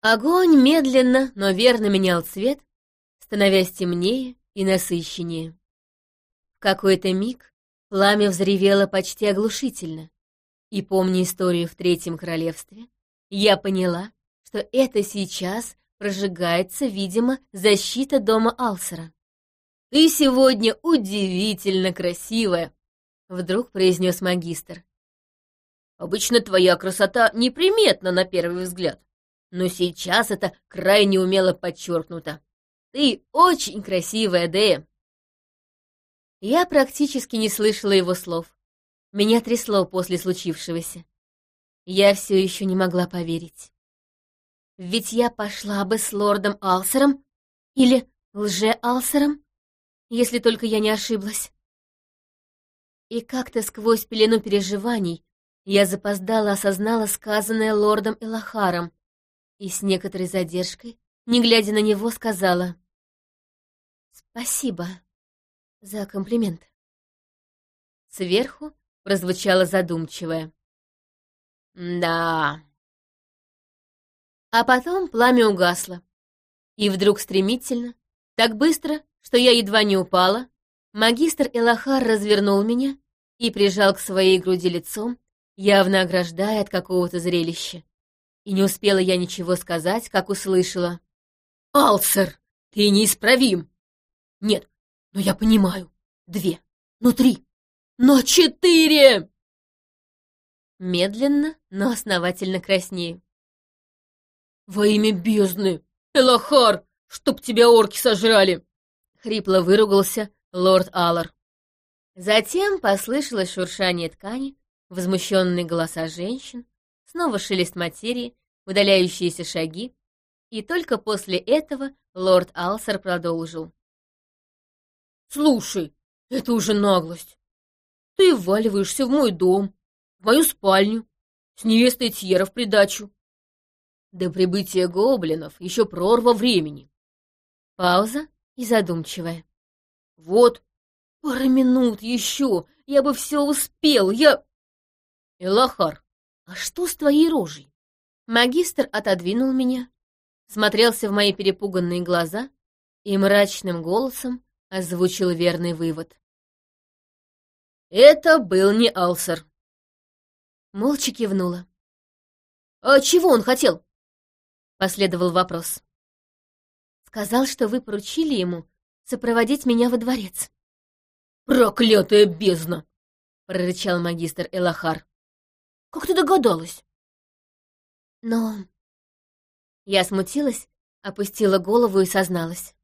Огонь медленно, но верно менял цвет, становясь темнее и насыщеннее. В какой-то миг пламя взревело почти оглушительно, и, помня историю в Третьем Королевстве, я поняла, что это сейчас прожигается, видимо, защита дома Алсера. «Ты сегодня удивительно красивая!» — вдруг произнес магистр. «Обычно твоя красота неприметна на первый взгляд, но сейчас это крайне умело подчеркнуто. Ты очень красивая, Дея!» Я практически не слышала его слов. Меня трясло после случившегося. Я все еще не могла поверить. Ведь я пошла бы с лордом Алсером или лже-Алсером, если только я не ошиблась. И как-то сквозь пелену переживаний я запоздала осознала сказанное лордом Элахаром и с некоторой задержкой, не глядя на него, сказала «Спасибо за комплимент». Сверху прозвучало задумчивое. «Да...» А потом пламя угасло. И вдруг стремительно, так быстро, что я едва не упала, Магистр Элахар развернул меня и прижал к своей груди лицом, явно ограждая от какого-то зрелища. И не успела я ничего сказать, как услышала. «Алсер, ты неисправим!» «Нет, но я понимаю. Две, ну три, но четыре!» Медленно, но основательно краснею. «Во имя бездны! Элахар, чтоб тебя орки сожрали!» Хрипло выругался лорд Аллар. Затем послышалось шуршание ткани, возмущенные голоса женщин, снова шелест материи, удаляющиеся шаги, и только после этого лорд Алсер продолжил. «Слушай, это уже наглость. Ты вваливаешься в мой дом, в мою спальню, с невестой Тьера в придачу. До прибытия гоблинов еще прорва времени». Пауза и задумчивая. Вот, пара минут еще, я бы все успел, я... Элахар, а что с твоей рожей? Магистр отодвинул меня, смотрелся в мои перепуганные глаза и мрачным голосом озвучил верный вывод. Это был не Алсер. Молча кивнула. «А чего он хотел?» — последовал вопрос. Сказал, что вы поручили ему сопроводить меня во дворец. «Проклятая бездна!» — прорычал магистр Элахар. «Как ты догадалась?» «Но...» Я смутилась, опустила голову и созналась.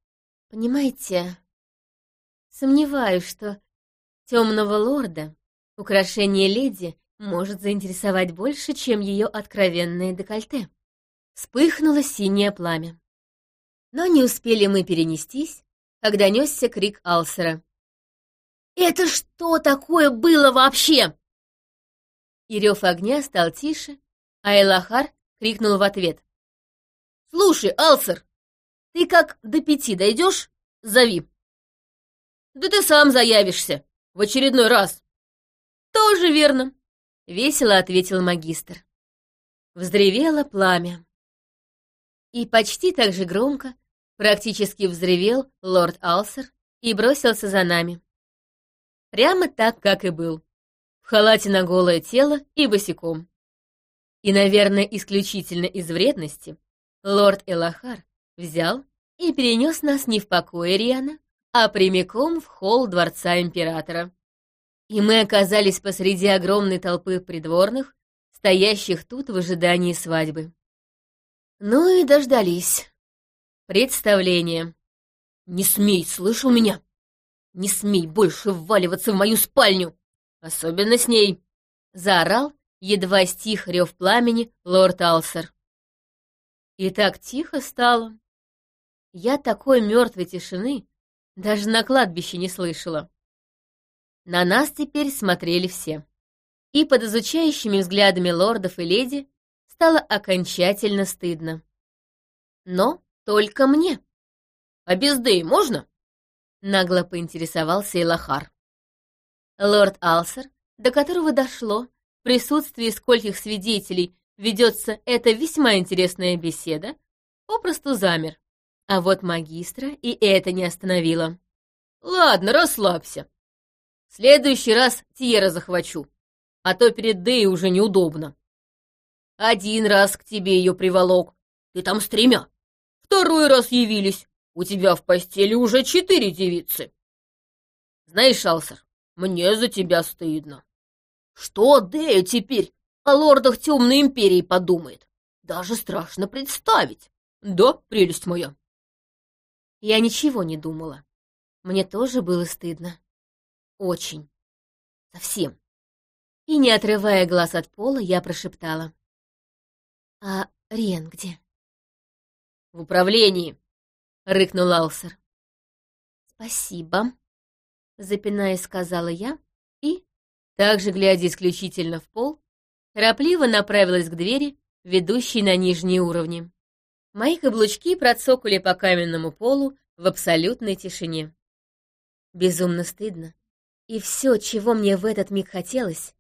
«Понимаете, сомневаюсь, что темного лорда украшение леди может заинтересовать больше, чем ее откровенное декольте». Вспыхнуло синее пламя. Но не успели мы перенестись, когда несся крик Алсера. «Это что такое было вообще?» И рев огня стал тише, а Элахар крикнул в ответ. «Слушай, Алсер, ты как до пяти дойдешь? Зови!» «Да ты сам заявишься в очередной раз!» «Тоже верно!» — весело ответил магистр. Взревело пламя. И почти так же громко Практически взревел лорд Алсер и бросился за нами. Прямо так, как и был. В халате на голое тело и босиком. И, наверное, исключительно из вредности, лорд Элахар взял и перенес нас не в покое Риана, а прямиком в холл дворца императора. И мы оказались посреди огромной толпы придворных, стоящих тут в ожидании свадьбы. Ну и дождались. Представление. Не смей, слышал меня? Не смей больше вваливаться в мою спальню, особенно с ней. Заорал, едва стих рев пламени, лорд Алсер. И так тихо стало. Я такой мертвой тишины даже на кладбище не слышала. На нас теперь смотрели все. И под изучающими взглядами лордов и леди стало окончательно стыдно. Но только мне. А без Дэй можно? Нагло поинтересовался Илахар. Лорд Алсер, до которого дошло, в присутствии скольких свидетелей ведется эта весьма интересная беседа, попросту замер. А вот магистра и это не остановило. «Ладно, расслабься. В следующий раз Тьера захвачу, а то перед Дэй уже неудобно. Один раз к тебе ее приволок, ты там с тремя. Второй раз явились, у тебя в постели уже четыре девицы. Знаешь, Алсер, мне за тебя стыдно. Что Дэя теперь о лордах Темной Империи подумает? Даже страшно представить. Да, прелесть моя. Я ничего не думала. Мне тоже было стыдно. Очень. Совсем. И, не отрывая глаз от пола, я прошептала. «А Риен где?» «В управлении», — рыкнул Алсер. «Спасибо», — запинаясь, сказала я, и, также глядя исключительно в пол, торопливо направилась к двери, ведущей на нижние уровни. Мои каблучки процокали по каменному полу в абсолютной тишине. Безумно стыдно. И все, чего мне в этот миг хотелось,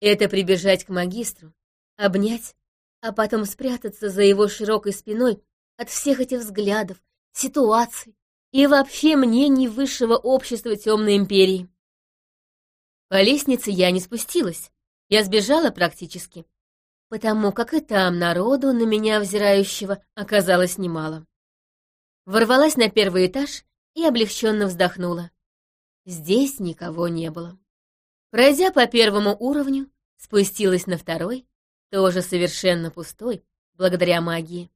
это прибежать к магистру, обнять, а потом спрятаться за его широкой спиной от всех этих взглядов, ситуаций и вообще мнений высшего общества Темной Империи. По лестнице я не спустилась, я сбежала практически, потому как и там народу на меня взирающего оказалось немало. Ворвалась на первый этаж и облегченно вздохнула. Здесь никого не было. Пройдя по первому уровню, спустилась на второй, тоже совершенно пустой, благодаря магии,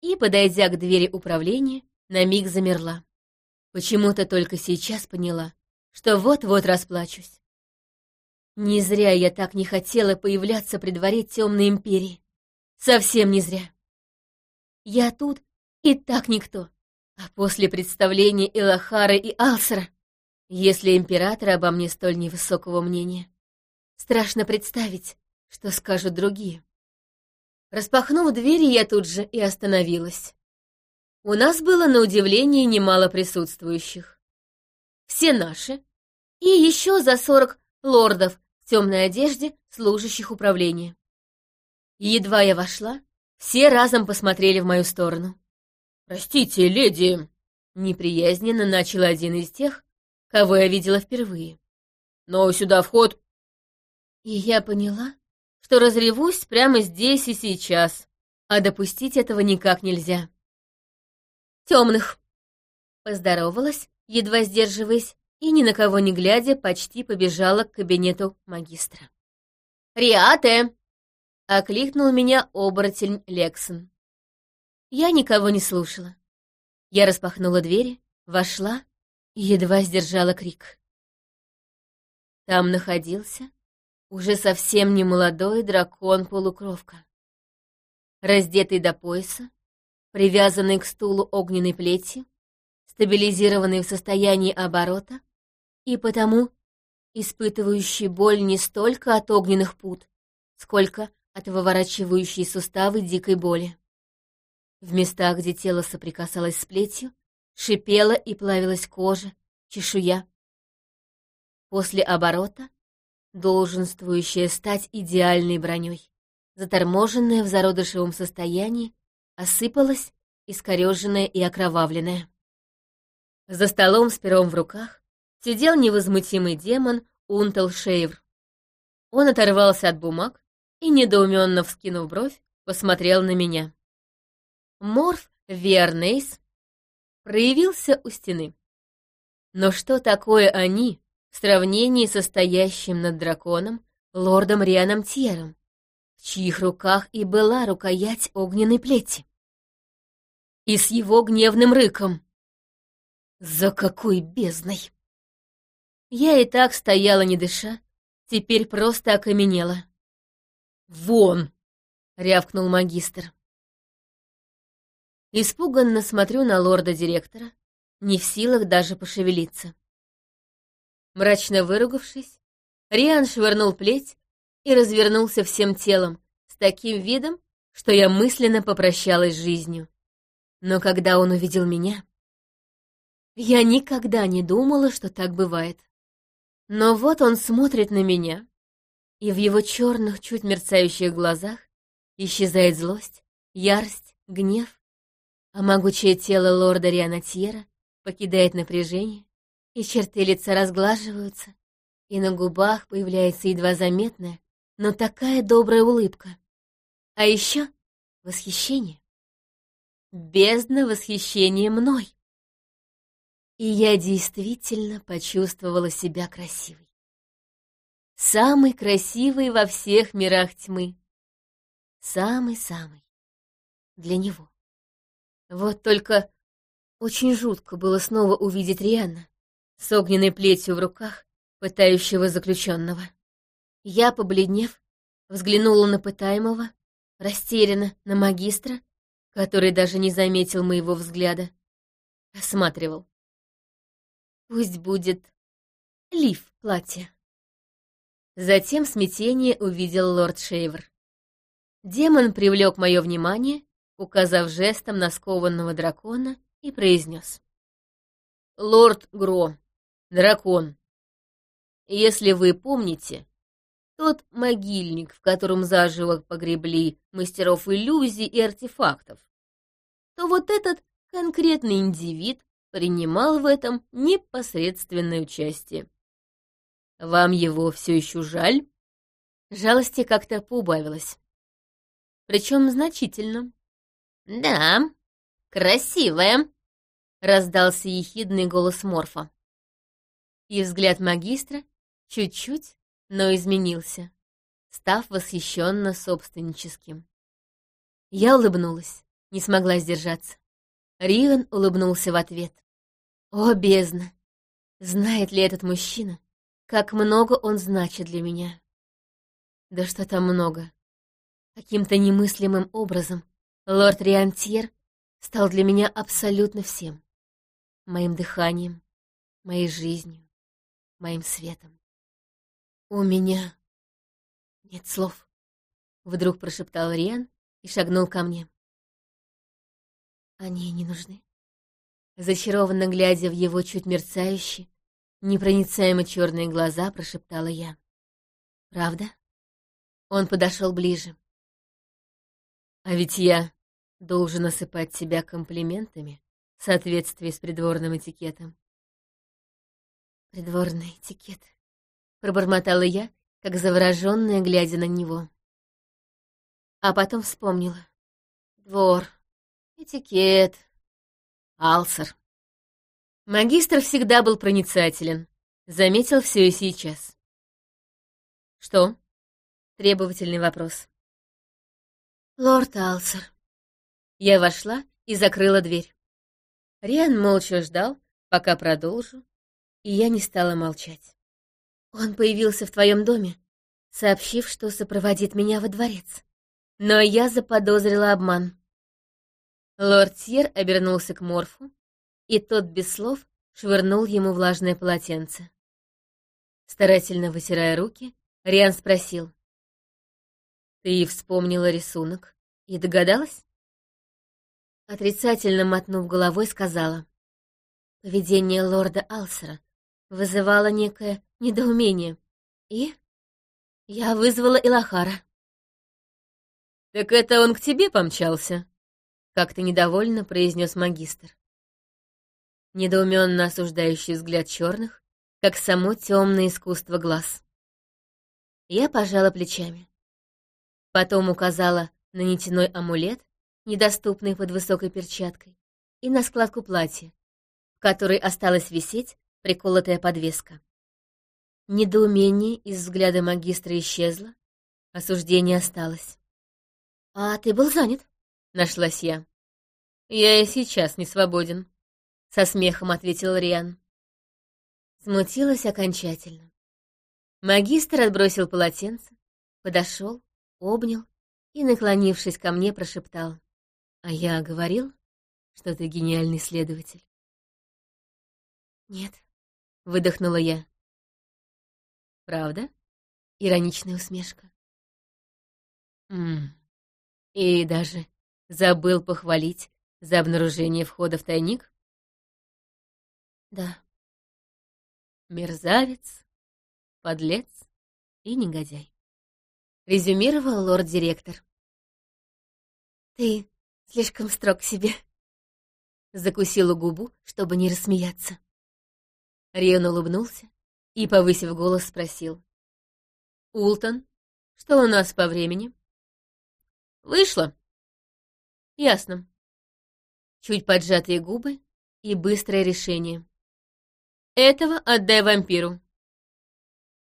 и, подойдя к двери управления, на миг замерла. Почему-то только сейчас поняла, что вот-вот расплачусь. Не зря я так не хотела появляться при дворе Темной Империи. Совсем не зря. Я тут и так никто. А после представления Илахара и Алсера, если император обо мне столь невысокого мнения, страшно представить, что скажут другие. Распахнув двери, я тут же и остановилась. У нас было на удивление немало присутствующих. Все наши, и еще за сорок лордов в темной одежде, служащих управления. Едва я вошла, все разом посмотрели в мою сторону. «Простите, леди!» — неприязненно начал один из тех, кого я видела впервые. «Но сюда вход...» И я поняла, что разревусь прямо здесь и сейчас, а допустить этого никак нельзя. «Темных!» — поздоровалась, едва сдерживаясь, и, ни на кого не глядя, почти побежала к кабинету магистра. «Риате!» — окликнул меня оборотень Лексон. Я никого не слушала. Я распахнула двери, вошла и едва сдержала крик. Там находился уже совсем не молодой дракон-полукровка. Раздетый до пояса, привязанный к стулу огненной плетью, стабилизированный в состоянии оборота, и потому испытывающий боль не столько от огненных пут, сколько от выворачивающей суставы дикой боли. В местах, где тело соприкасалось с плетью, шипела и плавилась кожа, чешуя. После оборота, долженствующая стать идеальной броней, заторможенная в зародышевом состоянии, осыпалась, искореженная и окровавленная. За столом с пером в руках сидел невозмутимый демон Унтел Шейвр. Он оторвался от бумаг и, недоуменно вскинув бровь, посмотрел на меня. Морф Вернейс проявился у стены. Но что такое они в сравнении со стоящим над драконом лордом Рианом Тьером, в чьих руках и была рукоять огненной плети? И с его гневным рыком. «За какой бездной!» Я и так стояла, не дыша, теперь просто окаменела. «Вон!» — рявкнул магистр. Испуганно смотрю на лорда-директора, не в силах даже пошевелиться. Мрачно выругавшись, Риан швырнул плеть и развернулся всем телом, с таким видом, что я мысленно попрощалась с жизнью. Но когда он увидел меня, я никогда не думала, что так бывает. Но вот он смотрит на меня, и в его черных, чуть мерцающих глазах исчезает злость, ярость, гнев а могучее тело лорда Рианатьера покидает напряжение, и черты лица разглаживаются, и на губах появляется едва заметная, но такая добрая улыбка. А еще восхищение. Бездна восхищения мной. И я действительно почувствовала себя красивой. Самый красивый во всех мирах тьмы. Самый-самый. Для него. Вот только очень жутко было снова увидеть Рианна с огненной плетью в руках, пытающего заключенного. Я, побледнев, взглянула на пытаемого, растерянно на магистра, который даже не заметил моего взгляда. Осматривал. Пусть будет лиф платье. Затем смятение увидел лорд Шейвер. Демон привлек мое внимание указав жестом на скованного дракона, и произнес. «Лорд Гро, дракон, если вы помните, тот могильник, в котором заживо погребли мастеров иллюзий и артефактов, то вот этот конкретный индивид принимал в этом непосредственное участие. Вам его все еще жаль?» Жалости как-то поубавилось. Причем значительно. «Да, красивая», — раздался ехидный голос Морфа. И взгляд магистра чуть-чуть, но изменился, став восхищенно собственническим. Я улыбнулась, не смогла сдержаться. Ривен улыбнулся в ответ. «О, бездна! Знает ли этот мужчина, как много он значит для меня?» Да что там много. Каким-то немыслимым образом Лорд Риантьер стал для меня абсолютно всем. Моим дыханием, моей жизнью, моим светом. «У меня нет слов», — вдруг прошептал Риан и шагнул ко мне. «Они не нужны». Зачарованно глядя в его чуть мерцающие, непроницаемо черные глаза, прошептала я. «Правда?» Он подошел ближе. А ведь я должен осыпать тебя комплиментами в соответствии с придворным этикетом. Придворный этикет. Пробормотала я, как завороженная, глядя на него. А потом вспомнила. Двор, этикет, алсер. Магистр всегда был проницателен. Заметил все и сейчас. Что? Требовательный вопрос. «Лорд Алсер». Я вошла и закрыла дверь. Риан молча ждал, пока продолжу, и я не стала молчать. Он появился в твоем доме, сообщив, что сопроводит меня во дворец. Но я заподозрила обман. Лорд Тьер обернулся к Морфу, и тот без слов швырнул ему влажное полотенце. Старательно вытирая руки, Риан спросил. Ты вспомнила рисунок и догадалась? Отрицательно мотнув головой, сказала. Поведение лорда Алсера вызывало некое недоумение. И я вызвала Илахара. «Так это он к тебе помчался?» — как-то недовольно произнес магистр. Недоуменно осуждающий взгляд черных, как само темное искусство глаз. Я пожала плечами. Потом указала на нитяной амулет, недоступный под высокой перчаткой, и на складку платья, в которой осталась висеть приколотая подвеска. Недоумение из взгляда магистра исчезло, осуждение осталось. «А ты был занят?» — нашлась я. «Я и сейчас не свободен», — со смехом ответил Риан. Смутилась окончательно. Магистр отбросил полотенце, подошел, обнял и, наклонившись ко мне, прошептал. «А я говорил, что ты гениальный следователь?» «Нет», — выдохнула я. «Правда?» — ироничная усмешка. «Ммм, и даже забыл похвалить за обнаружение входа в тайник?» «Да». «Мерзавец, подлец и негодяй». — резюмировал лорд-директор. «Ты слишком строг к себе», закусила губу, чтобы не рассмеяться. Риан улыбнулся и, повысив голос, спросил. «Ултон, что у нас по времени?» «Вышло». «Ясно». Чуть поджатые губы и быстрое решение. «Этого отдай вампиру».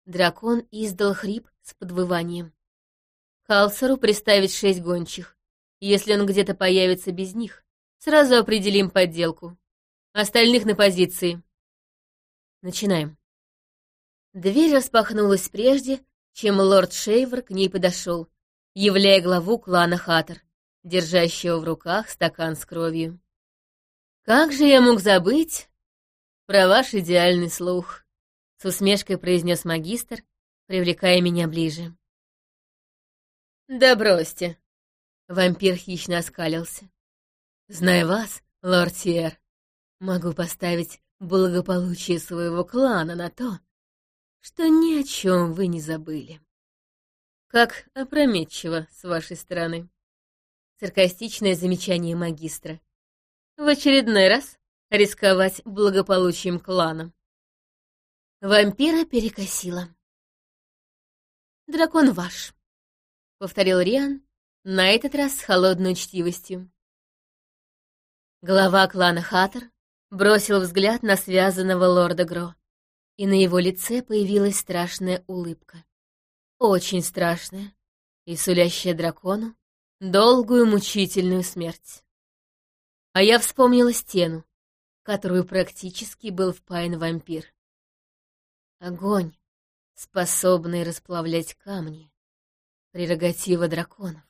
Дракон издал хрип с подвыванием. Калсеру приставить шесть гончих. Если он где-то появится без них, сразу определим подделку. Остальных на позиции. Начинаем. Дверь распахнулась прежде, чем лорд Шейвер к ней подошел, являя главу клана Хаттер, держащего в руках стакан с кровью. «Как же я мог забыть про ваш идеальный слух?» — с усмешкой произнес магистр, привлекая меня ближе. «Да бросьте!» — вампир хищно оскалился. «Зная вас, лорд Сиер, могу поставить благополучие своего клана на то, что ни о чем вы не забыли. Как опрометчиво с вашей стороны. Саркастичное замечание магистра. В очередной раз рисковать благополучием клана. Вампира перекосила. «Дракон ваш», — повторил Риан, на этот раз с холодной учтивостью. Глава клана Хаттер бросил взгляд на связанного лорда Гро, и на его лице появилась страшная улыбка. Очень страшная и сулящая дракону долгую мучительную смерть. А я вспомнила стену, которую практически был впаян вампир. Огонь, способный расплавлять камни, прерогатива драконов.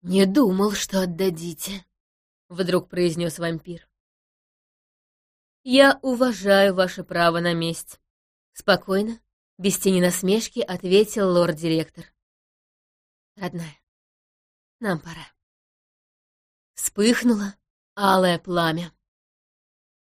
«Не думал, что отдадите», — вдруг произнес вампир. «Я уважаю ваше право на месть», — спокойно, без тени насмешки ответил лорд-директор. «Родная, нам пора». Вспыхнуло алое пламя.